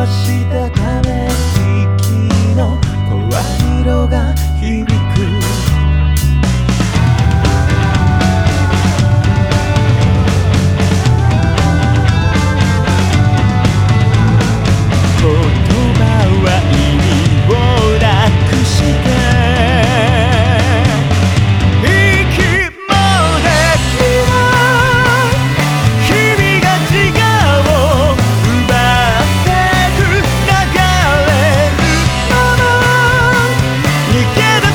ました together.